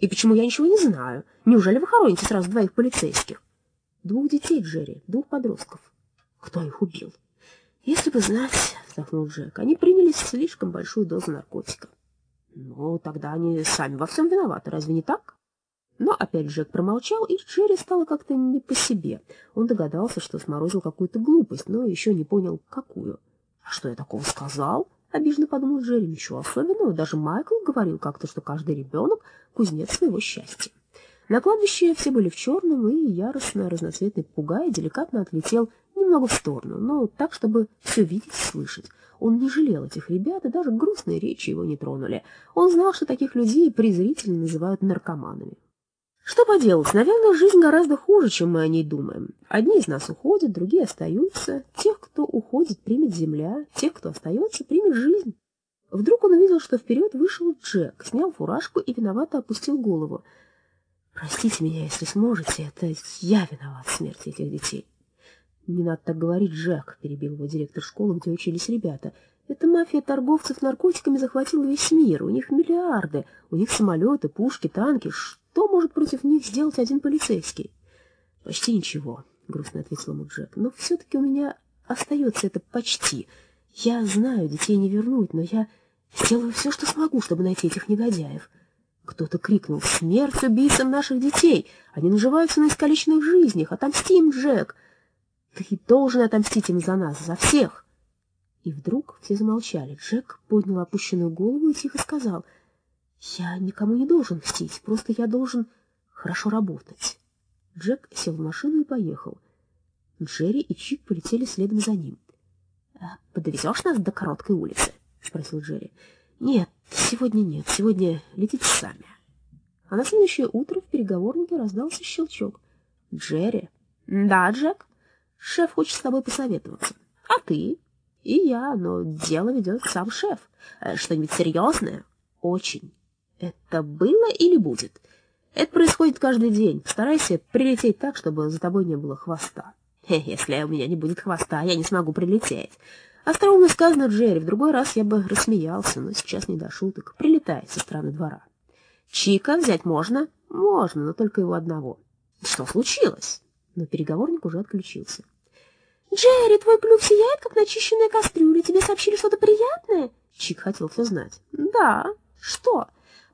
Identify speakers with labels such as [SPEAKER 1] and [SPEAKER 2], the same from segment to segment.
[SPEAKER 1] И почему я ничего не знаю? Неужели вы хороните сразу двоих полицейских? Двух детей, Джерри, двух подростков. Кто их убил? Если бы знать, вздохнул Джек, они приняли слишком большую дозу наркотика. Ну, тогда они сами во всем виноваты, разве не так? Но опять Джек промолчал, и Джерри стало как-то не по себе. Он догадался, что сморозил какую-то глупость, но еще не понял, какую. «А что я такого сказал?» — обиженно подумал Джерри. «Ничего особенного. Даже Майкл говорил как-то, что каждый ребенок — кузнец своего счастья». На кладбище все были в черном, и яростно разноцветный пугай деликатно отлетел немного в сторону, но так, чтобы все видеть и слышать. Он не жалел этих ребят, и даже грустные речи его не тронули. Он знал, что таких людей презрительно называют наркоманами. Что поделать, наверное, жизнь гораздо хуже, чем мы о ней думаем. Одни из нас уходят, другие остаются. Тех, кто уходит, примет земля, тех, кто остается, примет жизнь. Вдруг он увидел, что вперед вышел Джек, снял фуражку и виновато опустил голову. «Простите меня, если сможете, это я виноват в смерти этих детей». «Не надо так говорить, Джек», — перебил его директор школы, где учились ребята. «Эта мафия торговцев наркотиками захватила весь мир. У них миллиарды, у них самолеты, пушки, танки. Что может против них сделать один полицейский? Почти ничего, грустно ответил ему Джек. Но все-таки у меня остается это почти. Я знаю, детей не вернуть, но я сделаю все, что смогу, чтобы найти этих негодяев. Кто-то крикнул «Смерть убийцам наших детей! Они наживаются на искалеченных жизнях! Отомстим, Джек! Ты должен отомстить им за нас, за всех!» И вдруг все замолчали. Джек поднял опущенную голову и тихо сказал — я никому не должен мстить, просто я должен хорошо работать. Джек сел в машину и поехал. Джерри и Чик полетели следом за ним. «А «Подвезешь нас до короткой улицы?» — спросил Джерри. «Нет, сегодня нет, сегодня летите сами». А на следующее утро в переговорнике раздался щелчок. «Джерри?» «Да, Джек. Шеф хочет с тобой посоветоваться. А ты?» «И я, но дело ведет сам шеф. Э, что-нибудь серьезное?» «Очень». Это было или будет? Это происходит каждый день. Старайся прилететь так, чтобы за тобой не было хвоста. Если у меня не будет хвоста, я не смогу прилететь. Остроумно сказано, Джерри, в другой раз я бы рассмеялся, но сейчас не до шуток. Прилетает со стороны двора. Чика взять можно? Можно, но только его одного. Что случилось? Но переговорник уже отключился. «Джерри, твой клюв сияет, как начищенная кастрюля. Тебе сообщили что-то приятное?» Чик хотел все знать. «Да. Что?»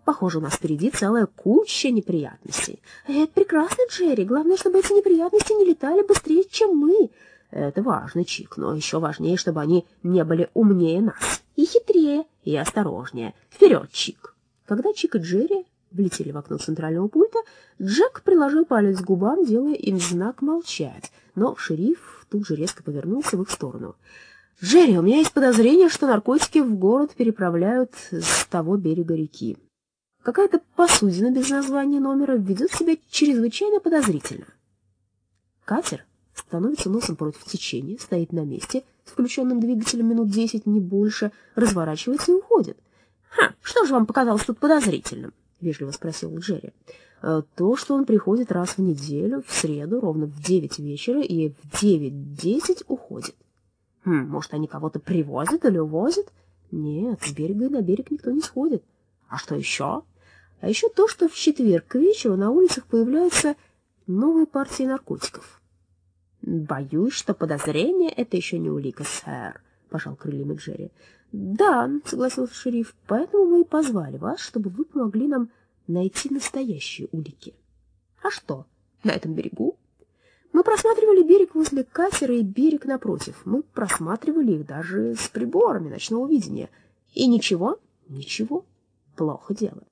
[SPEAKER 1] Похоже, у нас впереди целая куча неприятностей. Это прекрасно, Джерри. Главное, чтобы эти неприятности не летали быстрее, чем мы. Это важно, Чик, но еще важнее, чтобы они не были умнее нас. И хитрее, и осторожнее. Вперед, Чик. Когда Чик и Джерри влетели в окно центрального пульта, Джек приложил палец к губам, делая им знак молчать. Но шериф тут же резко повернулся в их сторону. «Джерри, у меня есть подозрение, что наркотики в город переправляют с того берега реки. Какая-то посудина без названия номера ведет себя чрезвычайно подозрительно. Катер становится носом против течения, стоит на месте, с включенным двигателем минут десять, не больше, разворачивается и уходит. «Ха, что же вам показалось тут подозрительным?» — вежливо спросил Джерри. «Э, «То, что он приходит раз в неделю, в среду, ровно в девять вечера, и в девять-десять уходит. Хм, может, они кого-то привозят или увозят? Нет, с берега на берег никто не сходит. А что еще?» А еще то, что в четверг к вечеру на улицах появляются новые партии наркотиков. «Боюсь, что подозрение — это еще не улика, сэр», — пожал крыльями Джерри. «Да», — согласился шериф, — «поэтому мы и позвали вас, чтобы вы помогли нам найти настоящие улики». «А что, на этом берегу?» Мы просматривали берег возле катера и берег напротив. Мы просматривали их даже с приборами ночного видения. И ничего, ничего, плохо дело.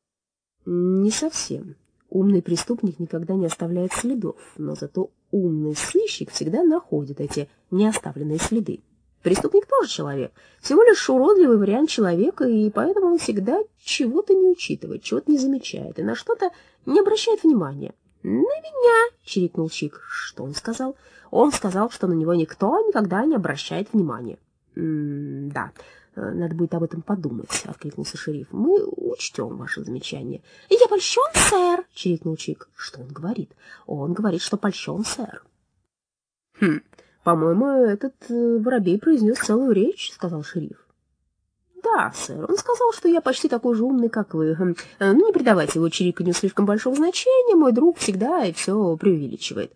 [SPEAKER 1] Не совсем. Умный преступник никогда не оставляет следов, но зато умный сыщик всегда находит эти неоставленные следы. Преступник тоже человек, всего лишь уродливый вариант человека, и поэтому он всегда чего-то не учитывает, чего-то не замечает и на что-то не обращает внимания. «На меня!» — чирикнул Чик. Что он сказал? Он сказал, что на него никто никогда не обращает внимания. М «Да, Э, надо будет об этом подумать, — откликнулся шериф. — Мы учтем ваше замечание. — Я польщен, сэр, — чирикнул Чик. — Что он говорит? — Он говорит, что польщен, сэр. — Хм, по-моему, этот э, воробей произнес целую речь, — сказал шериф. — Да, сэр. Он сказал, что я почти такой же умный, как вы. Ну, не придавайте его чириканью слишком большого значения. Мой друг всегда и все преувеличивает.